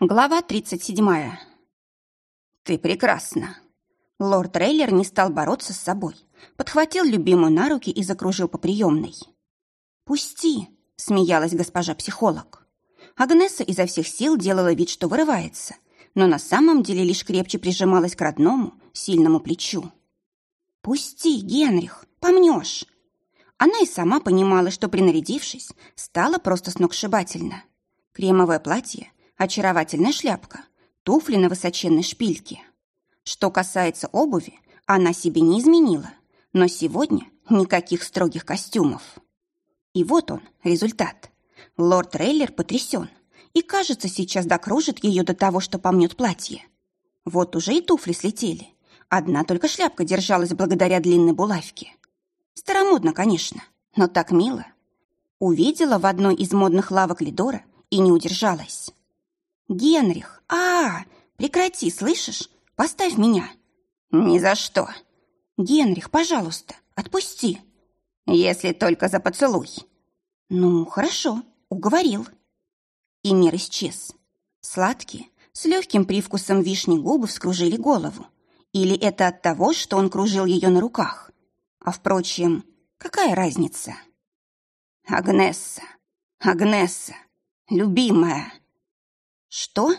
Глава 37. «Ты прекрасна». Лорд Рейлер не стал бороться с собой, подхватил любимую на руки и закружил по приемной. «Пусти», — смеялась госпожа-психолог. Агнеса изо всех сил делала вид, что вырывается, но на самом деле лишь крепче прижималась к родному, сильному плечу. «Пусти, Генрих, помнешь». Она и сама понимала, что, принарядившись, стала просто сногсшибательно. Кремовое платье, очаровательная шляпка, туфли на высоченной шпильке. Что касается обуви, она себе не изменила, но сегодня никаких строгих костюмов. И вот он, результат. Лорд Рейлер потрясен и, кажется, сейчас докружит ее до того, что помнет платье. Вот уже и туфли слетели. Одна только шляпка держалась благодаря длинной булавке. Старомодно, конечно, но так мило. Увидела в одной из модных лавок Лидора и не удержалась. «Генрих! а, Прекрати, слышишь? Поставь меня!» «Ни за что!» «Генрих, пожалуйста, отпусти!» «Если только за поцелуй!» «Ну, хорошо, уговорил!» И мир исчез. Сладкие, с легким привкусом вишни губы вскружили голову. Или это от того, что он кружил ее на руках? А, впрочем, какая разница? «Агнесса! Агнесса! Любимая!» «Что?»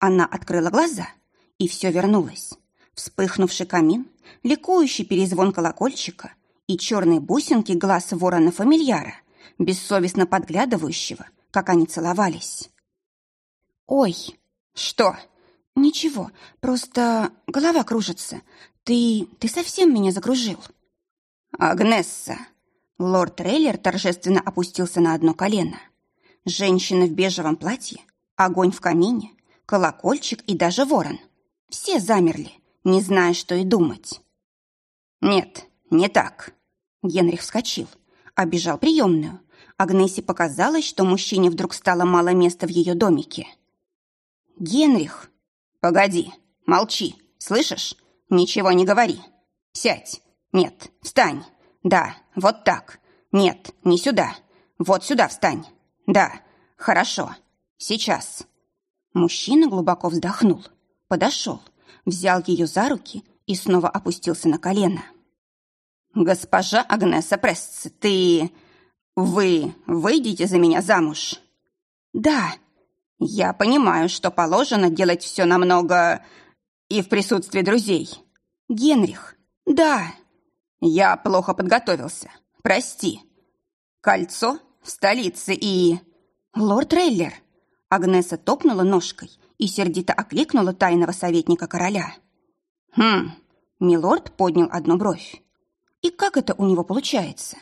Она открыла глаза, и все вернулось. Вспыхнувший камин, ликующий перезвон колокольчика и черные бусинки глаз ворона-фамильяра, бессовестно подглядывающего, как они целовались. «Ой, что?» «Ничего, просто голова кружится. Ты... ты совсем меня закружил». «Агнесса!» Лорд Трейлер торжественно опустился на одно колено. Женщина в бежевом платье Огонь в камине, колокольчик и даже ворон. Все замерли, не зная, что и думать. «Нет, не так». Генрих вскочил, обежал приемную. Агнессе показалось, что мужчине вдруг стало мало места в ее домике. «Генрих!» «Погоди, молчи, слышишь? Ничего не говори. Сядь. Нет, встань. Да, вот так. Нет, не сюда. Вот сюда встань. Да, хорошо. Сейчас». Мужчина глубоко вздохнул, подошел, взял ее за руки и снова опустился на колено. «Госпожа Агнеса Пресс, ты... Вы выйдете за меня замуж?» «Да». «Я понимаю, что положено делать все намного... и в присутствии друзей». «Генрих, да». «Я плохо подготовился. Прости. Кольцо в столице и...» «Лорд Рейлер». Агнеса топнула ножкой и сердито окликнула тайного советника короля. «Хм!» Милорд поднял одну бровь. «И как это у него получается?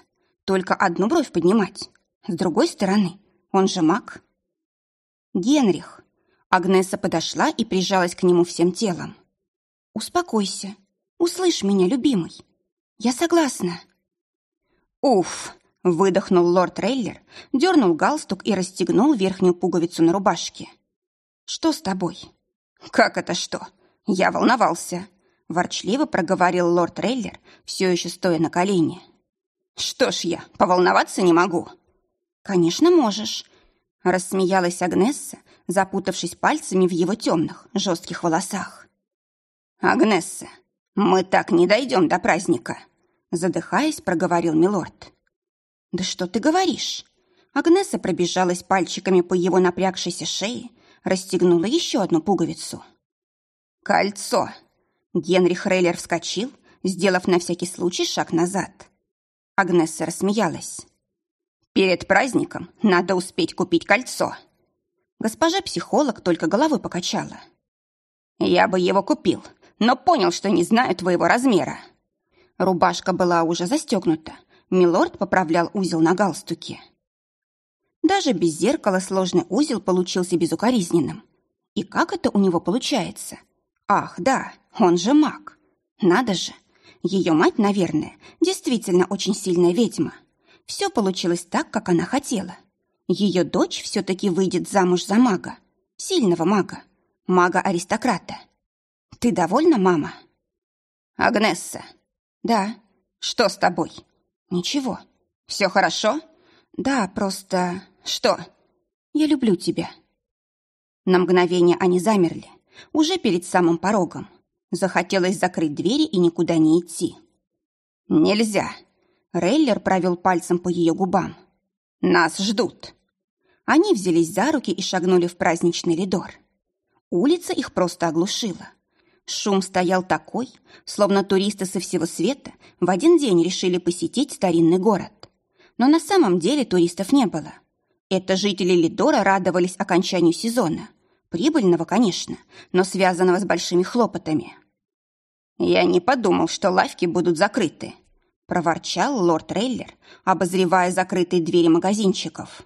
Только одну бровь поднимать. С другой стороны, он же маг». «Генрих!» Агнеса подошла и прижалась к нему всем телом. «Успокойся. Услышь меня, любимый. Я согласна». «Уф!» Выдохнул лорд Рейлер, дернул галстук и расстегнул верхнюю пуговицу на рубашке. «Что с тобой?» «Как это что? Я волновался!» Ворчливо проговорил лорд Рейлер, все еще стоя на колене. «Что ж я, поволноваться не могу?» «Конечно, можешь», — рассмеялась Агнесса, запутавшись пальцами в его темных, жестких волосах. «Агнесса, мы так не дойдем до праздника», — задыхаясь, проговорил милорд. «Да что ты говоришь?» Агнеса пробежалась пальчиками по его напрягшейся шее, расстегнула еще одну пуговицу. «Кольцо!» Генрих Рейлер вскочил, сделав на всякий случай шаг назад. Агнеса рассмеялась. «Перед праздником надо успеть купить кольцо». Госпожа психолог только головой покачала. «Я бы его купил, но понял, что не знаю твоего размера». Рубашка была уже застегнута, Милорд поправлял узел на галстуке. Даже без зеркала сложный узел получился безукоризненным. И как это у него получается? Ах, да, он же маг. Надо же. Ее мать, наверное, действительно очень сильная ведьма. Все получилось так, как она хотела. Ее дочь все-таки выйдет замуж за мага. Сильного мага. Мага-аристократа. Ты довольна, мама? Агнесса. Да. Что с тобой? «Ничего. Все хорошо?» «Да, просто...» «Что?» «Я люблю тебя». На мгновение они замерли, уже перед самым порогом. Захотелось закрыть двери и никуда не идти. «Нельзя!» Рейлер провел пальцем по ее губам. «Нас ждут!» Они взялись за руки и шагнули в праздничный лидор. Улица их просто оглушила. Шум стоял такой, словно туристы со всего света в один день решили посетить старинный город. Но на самом деле туристов не было. Это жители Лидора радовались окончанию сезона. Прибыльного, конечно, но связанного с большими хлопотами. «Я не подумал, что лавки будут закрыты», – проворчал лорд Рейлер, обозревая закрытые двери магазинчиков.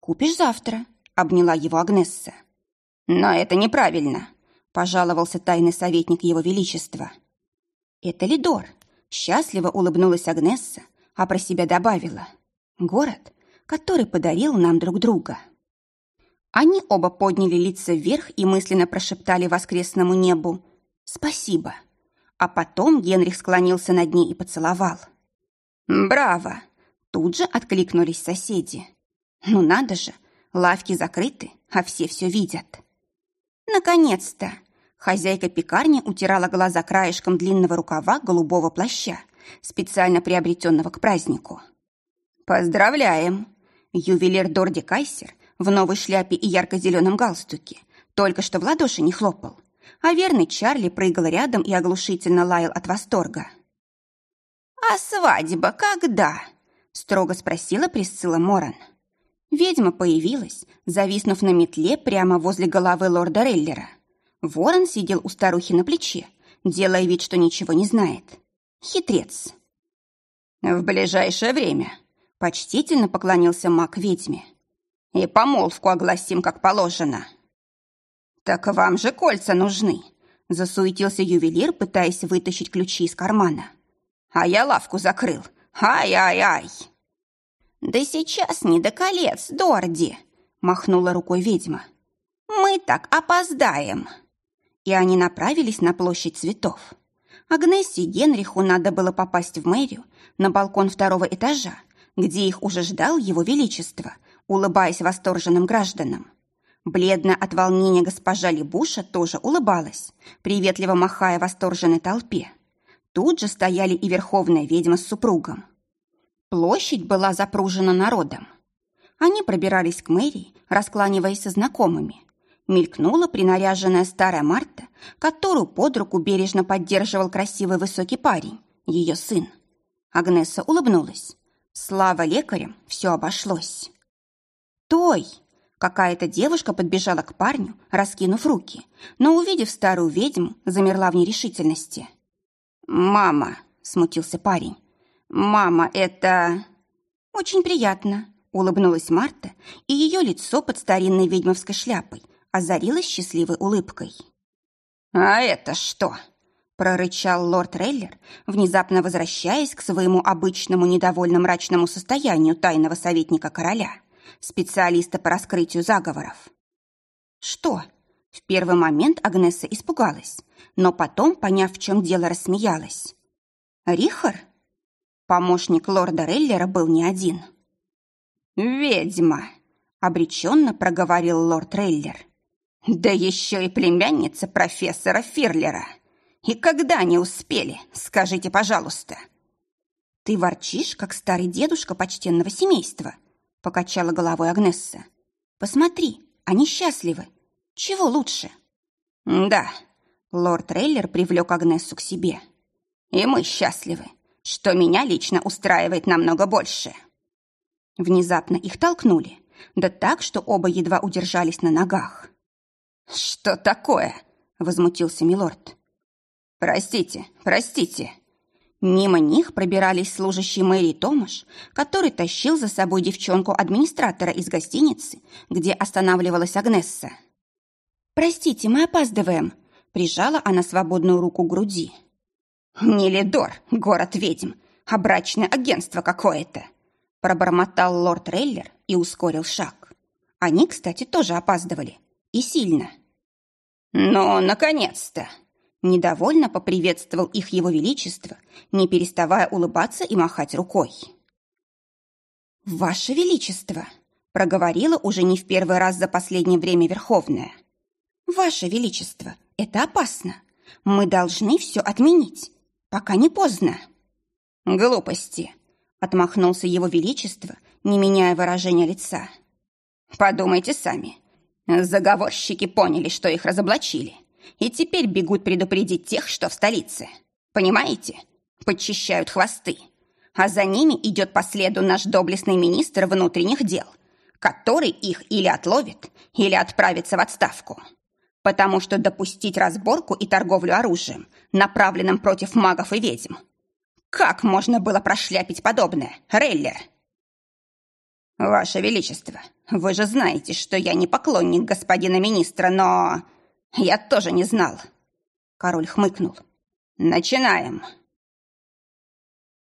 «Купишь завтра», — обняла его Агнесса. «Но это неправильно», — пожаловался тайный советник его величества. «Это Лидор», — счастливо улыбнулась Агнесса, а про себя добавила. «Город, который подарил нам друг друга». Они оба подняли лица вверх и мысленно прошептали воскресному небу «Спасибо». А потом Генрих склонился над ней и поцеловал. «Браво!» Тут же откликнулись соседи. Ну надо же, лавки закрыты, а все все видят. Наконец-то! Хозяйка пекарни утирала глаза краешком длинного рукава голубого плаща, специально приобретенного к празднику. «Поздравляем!» Ювелир Дорди Кайсер в новой шляпе и ярко-зеленом галстуке только что в ладоши не хлопал, а верный Чарли прыгал рядом и оглушительно лаял от восторга. «А свадьба когда?» – строго спросила Присцилла Моран. Ведьма появилась, зависнув на метле прямо возле головы лорда Реллера. Ворон сидел у старухи на плече, делая вид, что ничего не знает. Хитрец. «В ближайшее время», — почтительно поклонился маг ведьме. «И помолвку огласим, как положено». «Так вам же кольца нужны», — засуетился ювелир, пытаясь вытащить ключи из кармана. «А я лавку закрыл. Ай-ай-ай!» «Да сейчас не до колец, Дорди!» — махнула рукой ведьма. «Мы так опоздаем!» И они направились на площадь цветов. Агнессе и Генриху надо было попасть в мэрию на балкон второго этажа, где их уже ждал его величество, улыбаясь восторженным гражданам. Бледно от волнения госпожа Лебуша тоже улыбалась, приветливо махая восторженной толпе. Тут же стояли и верховная ведьма с супругом. Площадь была запружена народом. Они пробирались к мэрии, раскланиваясь со знакомыми. Мелькнула принаряженная старая Марта, которую под руку бережно поддерживал красивый высокий парень, ее сын. Агнеса улыбнулась. Слава лекарям, все обошлось. «Той!» Какая-то девушка подбежала к парню, раскинув руки, но, увидев старую ведьму, замерла в нерешительности. «Мама!» – смутился парень. «Мама, это...» «Очень приятно», — улыбнулась Марта, и ее лицо под старинной ведьмовской шляпой озарилось счастливой улыбкой. «А это что?» — прорычал лорд Рейлер, внезапно возвращаясь к своему обычному недовольно мрачному состоянию тайного советника короля, специалиста по раскрытию заговоров. «Что?» В первый момент Агнеса испугалась, но потом, поняв, в чем дело, рассмеялась. «Рихар?» Помощник лорда Реллера был не один. «Ведьма!» — обреченно проговорил лорд Рейлер. «Да еще и племянница профессора Фирлера. И когда они успели, скажите, пожалуйста?» «Ты ворчишь, как старый дедушка почтенного семейства», — покачала головой Агнесса. «Посмотри, они счастливы. Чего лучше?» «Да», — лорд Рейлер привлек Агнессу к себе. «И мы счастливы что меня лично устраивает намного больше. Внезапно их толкнули, да так, что оба едва удержались на ногах. «Что такое?» — возмутился милорд. «Простите, простите». Мимо них пробирались служащие мэрии Томаш, который тащил за собой девчонку-администратора из гостиницы, где останавливалась Агнесса. «Простите, мы опаздываем», — прижала она свободную руку к груди. «Не Лидор, город ведьм, а брачное агентство какое-то», пробормотал лорд Рейлер и ускорил шаг. Они, кстати, тоже опаздывали. И сильно. «Ну, наконец-то!» Недовольно поприветствовал их его величество, не переставая улыбаться и махать рукой. «Ваше величество!» проговорила уже не в первый раз за последнее время Верховная. «Ваше Величество, это опасно. Мы должны все отменить, пока не поздно». «Глупости», — отмахнулся его Величество, не меняя выражения лица. «Подумайте сами. Заговорщики поняли, что их разоблачили, и теперь бегут предупредить тех, что в столице. Понимаете? Подчищают хвосты. А за ними идет по следу наш доблестный министр внутренних дел, который их или отловит, или отправится в отставку. Потому что допустить разборку и торговлю оружием, направленным против магов и ведьм, как можно было прошляпить подобное, Рейлер? Ваше Величество, вы же знаете, что я не поклонник господина министра, но... Я тоже не знал. Король хмыкнул. Начинаем.